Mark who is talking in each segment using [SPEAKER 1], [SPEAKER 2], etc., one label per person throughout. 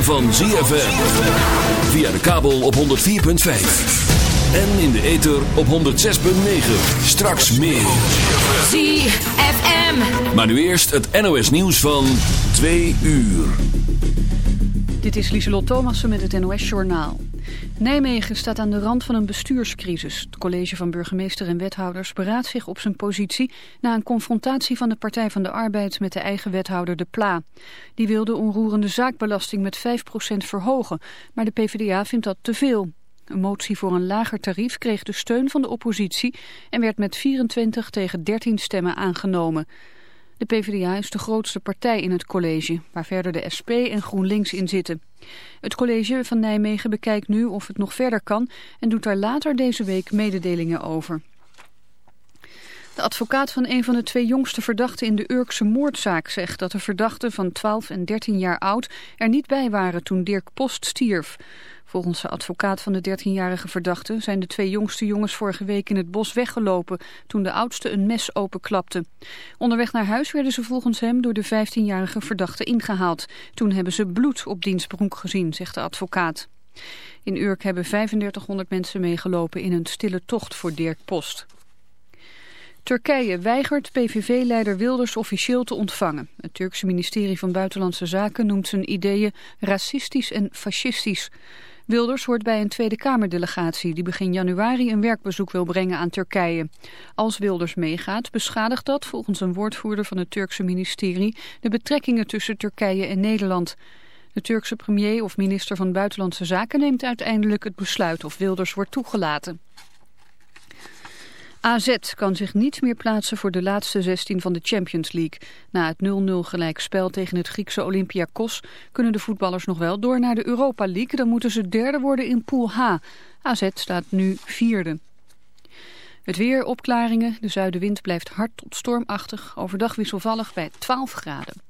[SPEAKER 1] Ritme van ZFM. Via de kabel op 104.5. En in de ether op 106.9. Straks meer.
[SPEAKER 2] ZFM.
[SPEAKER 1] Maar nu eerst het NOS nieuws van 2 uur.
[SPEAKER 3] Dit is Lieselot Thomassen met het NOS-journaal. Nijmegen staat aan de rand van een bestuurscrisis. Het college van burgemeester en wethouders beraadt zich op zijn positie... na een confrontatie van de Partij van de Arbeid met de eigen wethouder De Pla. Die wil de onroerende zaakbelasting met 5% verhogen, maar de PvdA vindt dat te veel. Een motie voor een lager tarief kreeg de steun van de oppositie... en werd met 24 tegen 13 stemmen aangenomen... De PvdA is de grootste partij in het college, waar verder de SP en GroenLinks in zitten. Het college van Nijmegen bekijkt nu of het nog verder kan en doet daar later deze week mededelingen over. De advocaat van een van de twee jongste verdachten in de Urkse moordzaak zegt dat de verdachten van 12 en 13 jaar oud er niet bij waren toen Dirk Post stierf. Volgens de advocaat van de 13-jarige verdachte zijn de twee jongste jongens vorige week in het bos weggelopen toen de oudste een mes openklapte. Onderweg naar huis werden ze volgens hem door de 15-jarige verdachte ingehaald. Toen hebben ze bloed op dienstbroek gezien, zegt de advocaat. In Urk hebben 3500 mensen meegelopen in een stille tocht voor Dirk Post. Turkije weigert PVV-leider Wilders officieel te ontvangen. Het Turkse ministerie van Buitenlandse Zaken noemt zijn ideeën racistisch en fascistisch. Wilders hoort bij een Tweede Kamerdelegatie die begin januari een werkbezoek wil brengen aan Turkije. Als Wilders meegaat beschadigt dat, volgens een woordvoerder van het Turkse ministerie, de betrekkingen tussen Turkije en Nederland. De Turkse premier of minister van Buitenlandse Zaken neemt uiteindelijk het besluit of Wilders wordt toegelaten. AZ kan zich niet meer plaatsen voor de laatste 16 van de Champions League. Na het 0-0 gelijkspel tegen het Griekse Olympiakos kunnen de voetballers nog wel door naar de Europa League. Dan moeten ze derde worden in Pool H. AZ staat nu vierde. Het weer, opklaringen. De zuidenwind blijft hard tot stormachtig. Overdag wisselvallig bij 12 graden.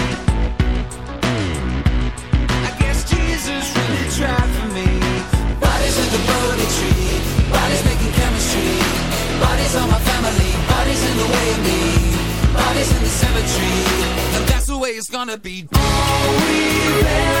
[SPEAKER 4] Jesus really for me. Bodies in the tree, bodies making chemistry. Bodies on my family, bodies in the way of me. Bodies in the cemetery, and that's the way it's gonna be. All we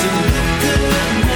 [SPEAKER 4] to look good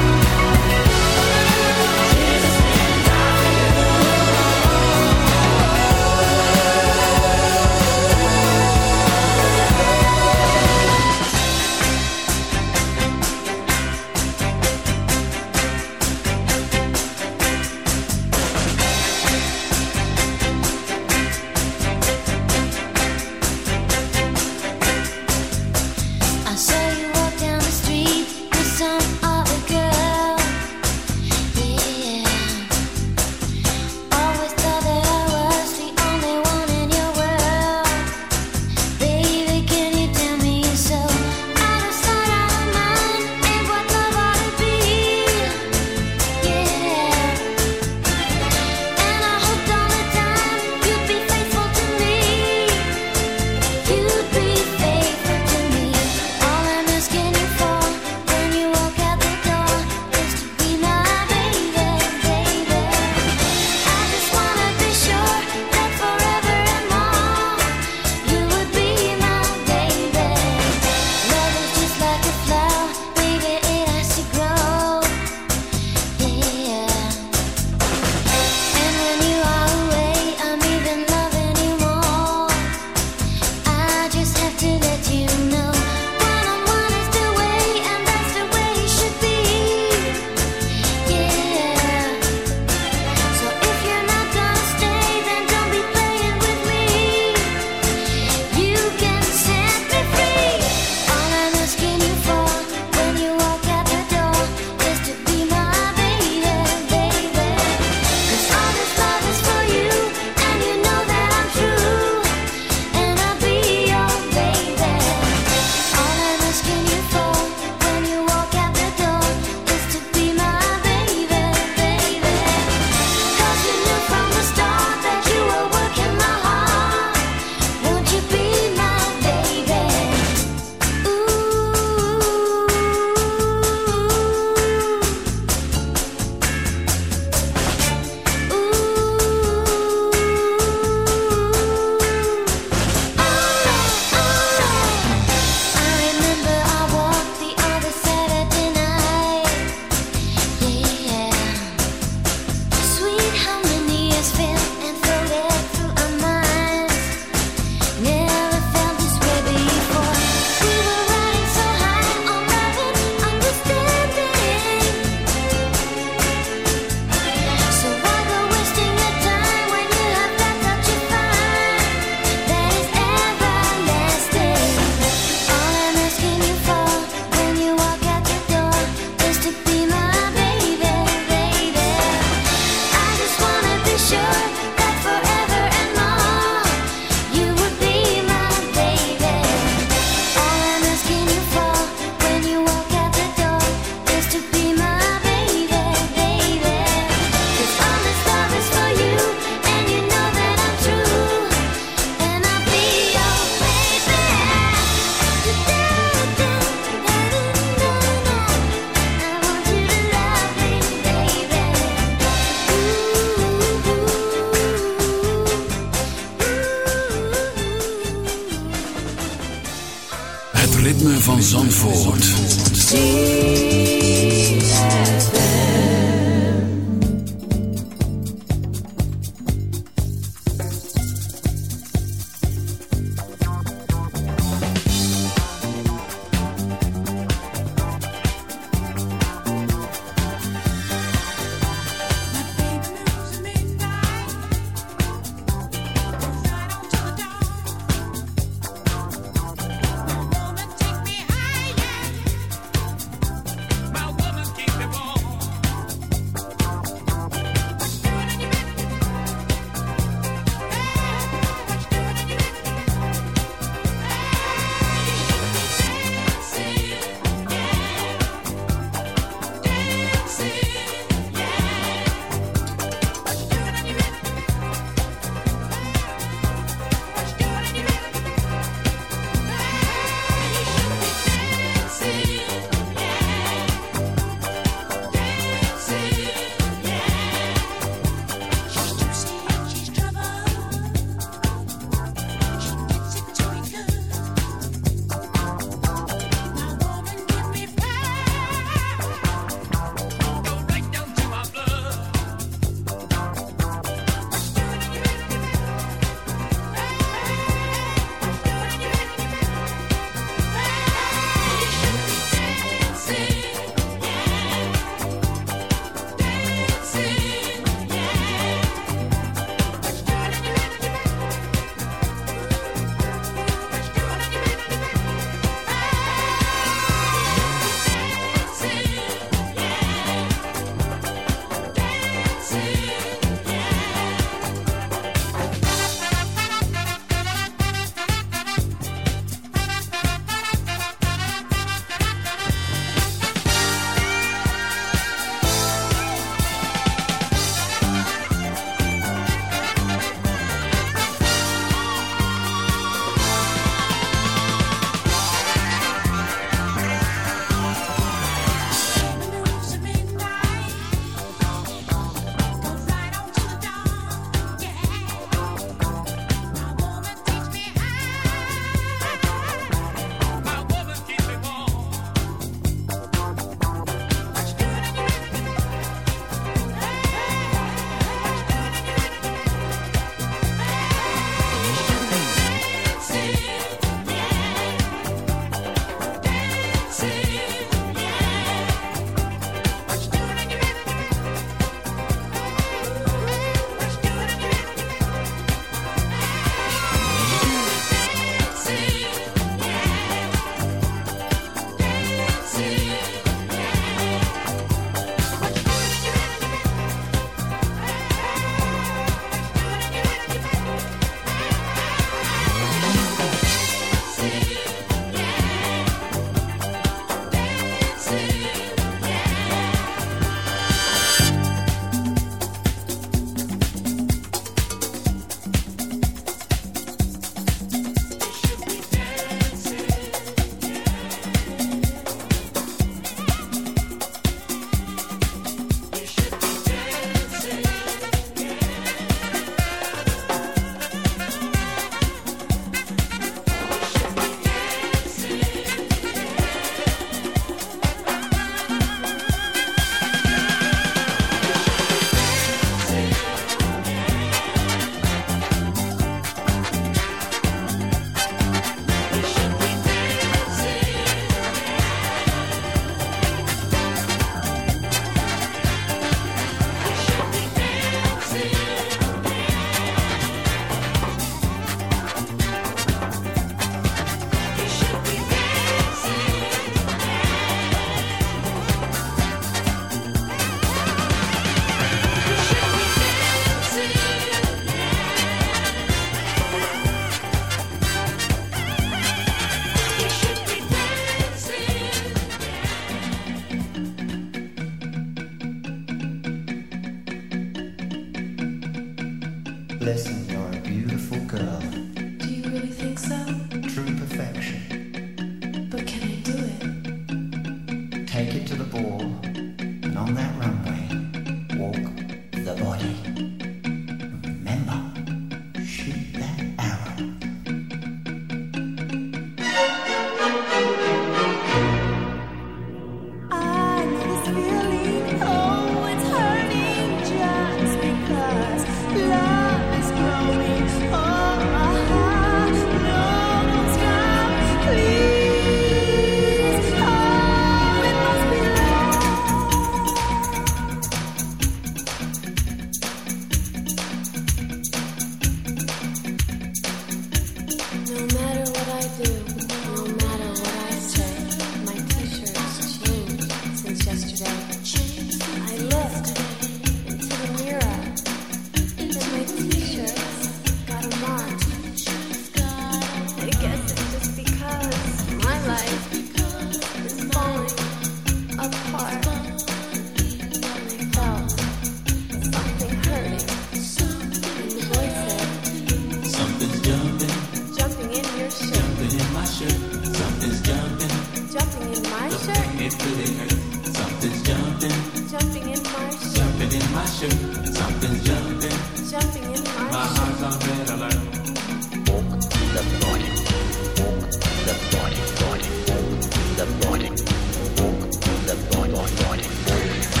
[SPEAKER 4] them. Boing, boing, boing.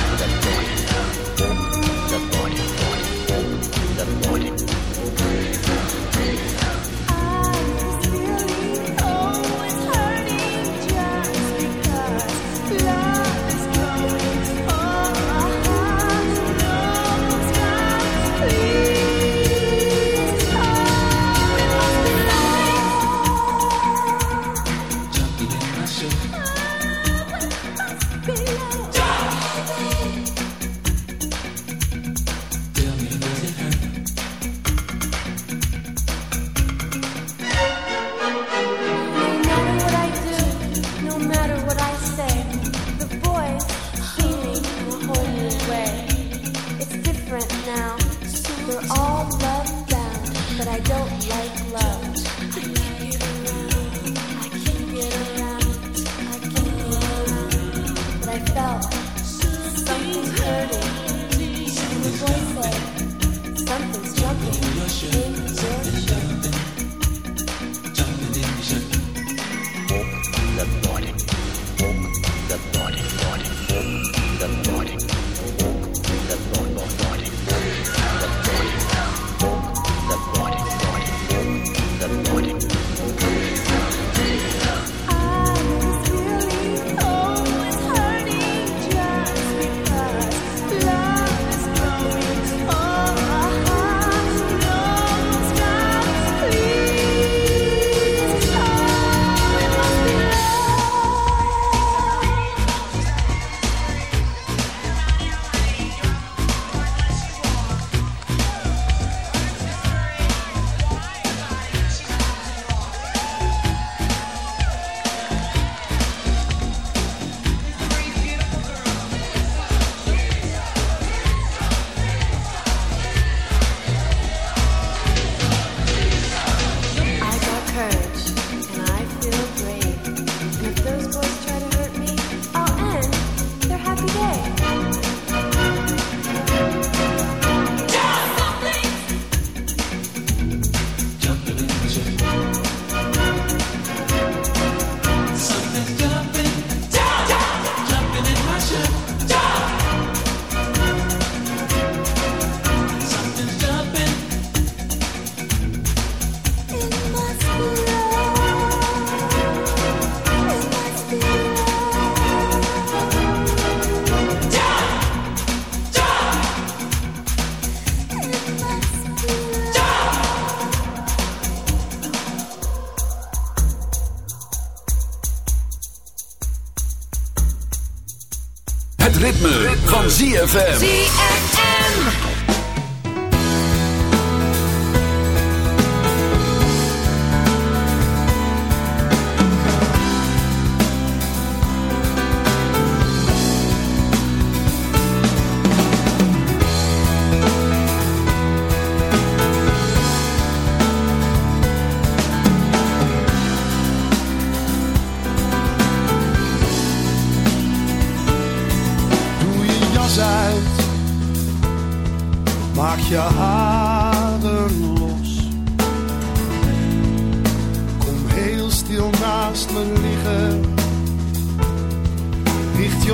[SPEAKER 5] ZFM.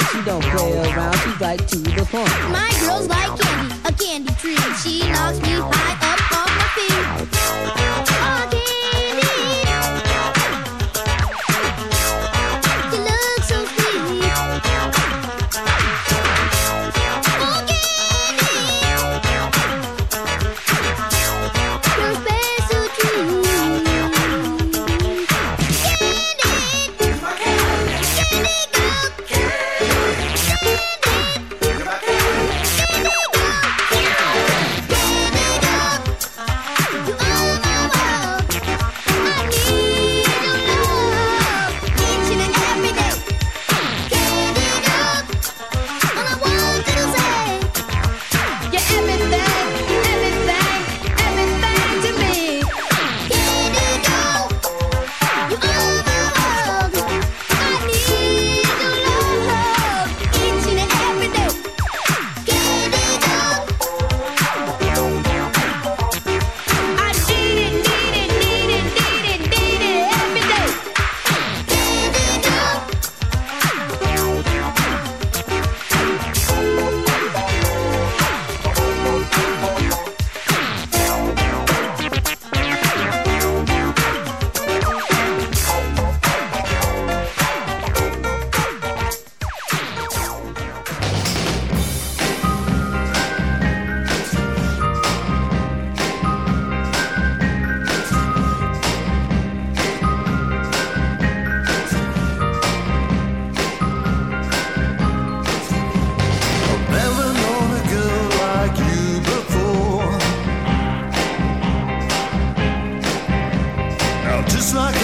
[SPEAKER 6] She
[SPEAKER 7] don't play around, she's like to the point.
[SPEAKER 6] My girl's like candy, a candy tree. She knocks me high up off my feet. Oh,
[SPEAKER 8] just like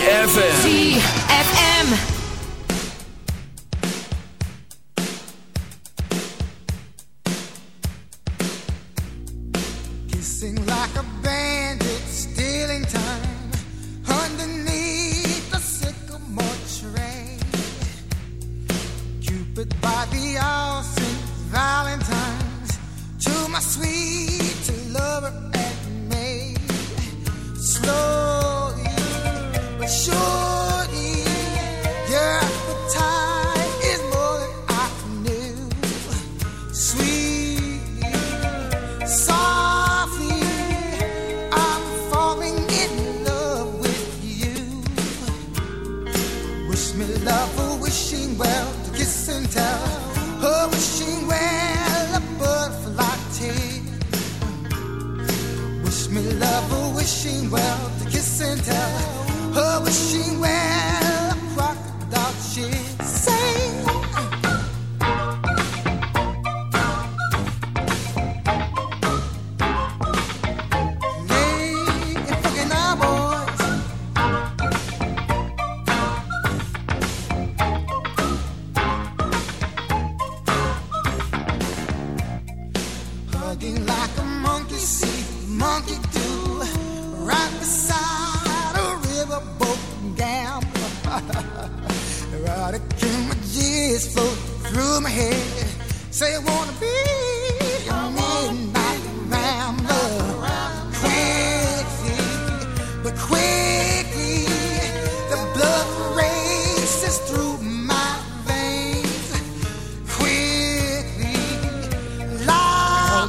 [SPEAKER 1] ZFM.
[SPEAKER 9] ZFM.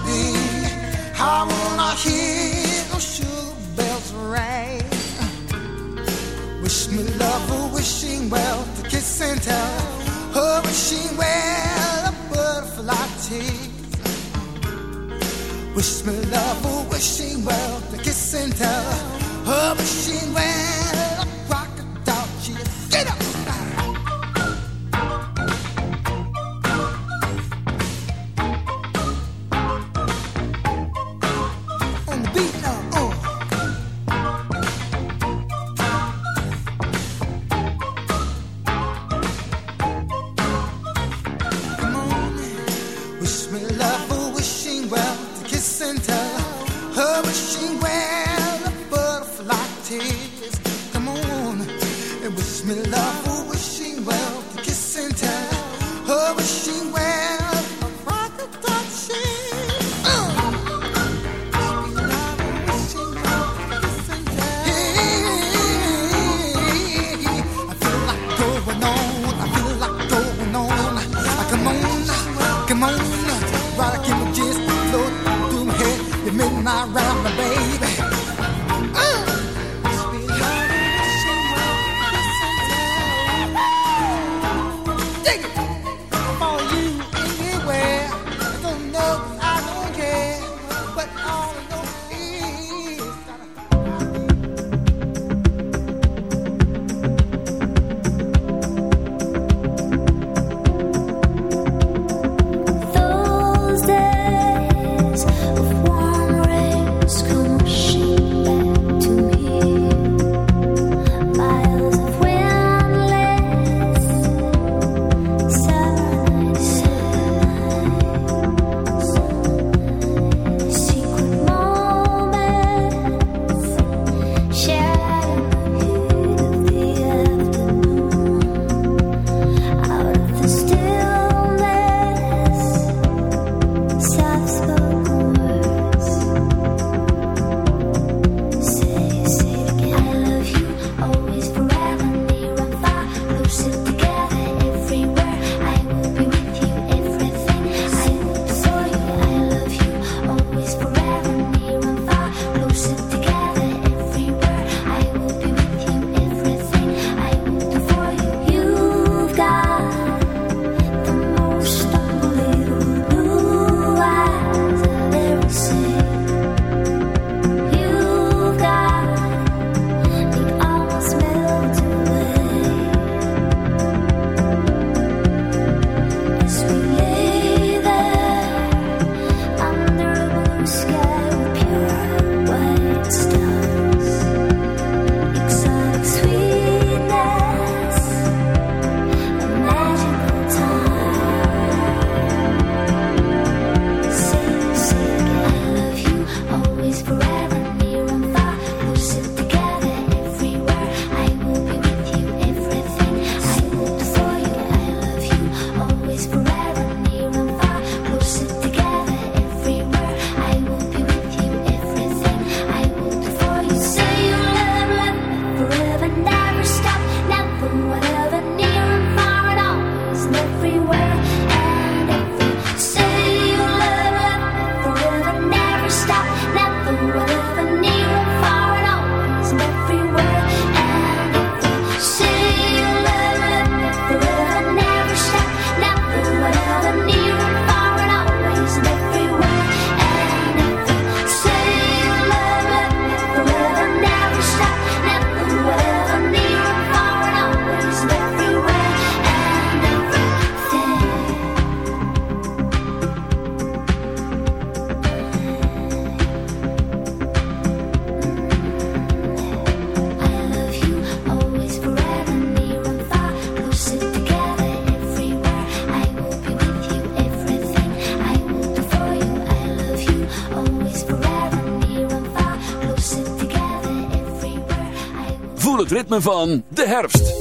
[SPEAKER 2] be. I wanna hear sugar bells ring. Wish me love, a wishing well, to kiss and tell. Her wishing well, a butterfly tease. Wish me love, a wishing well, to kiss and tell. Her wishing well.
[SPEAKER 10] van de herfst.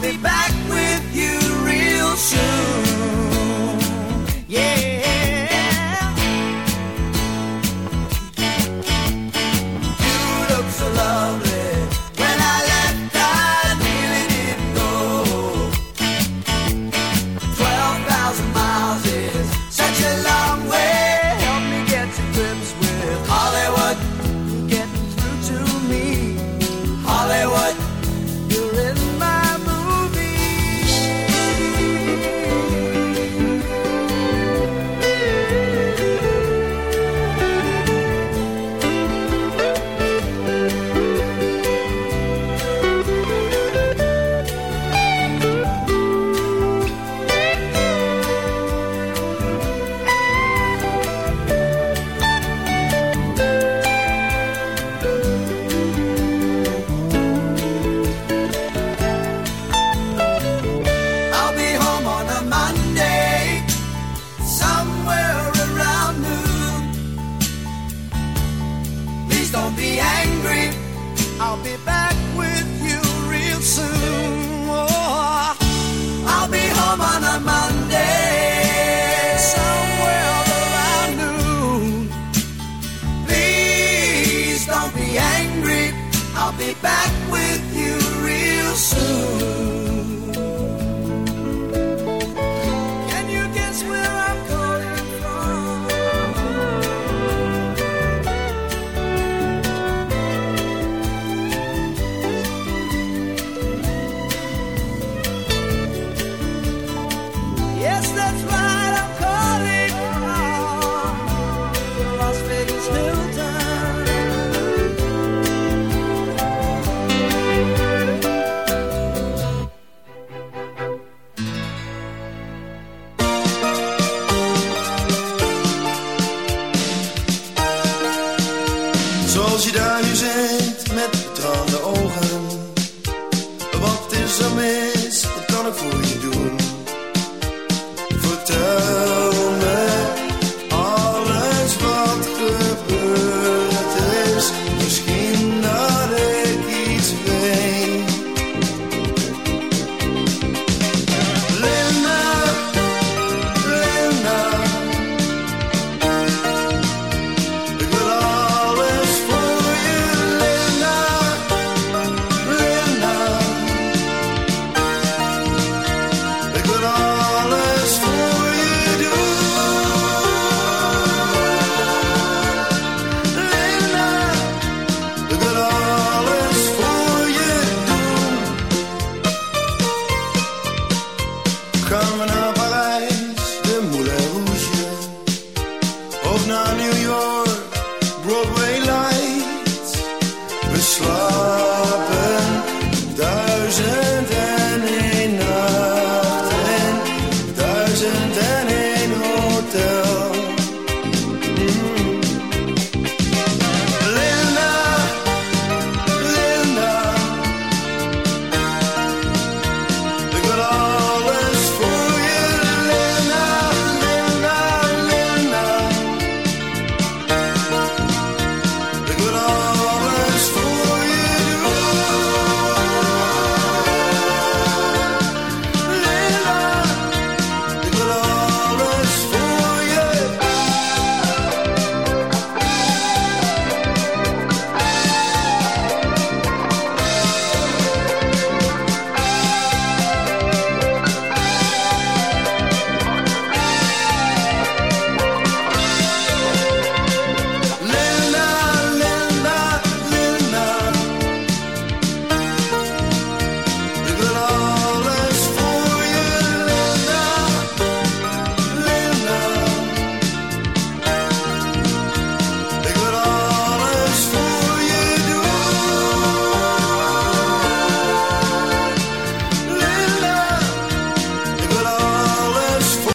[SPEAKER 11] be
[SPEAKER 8] back.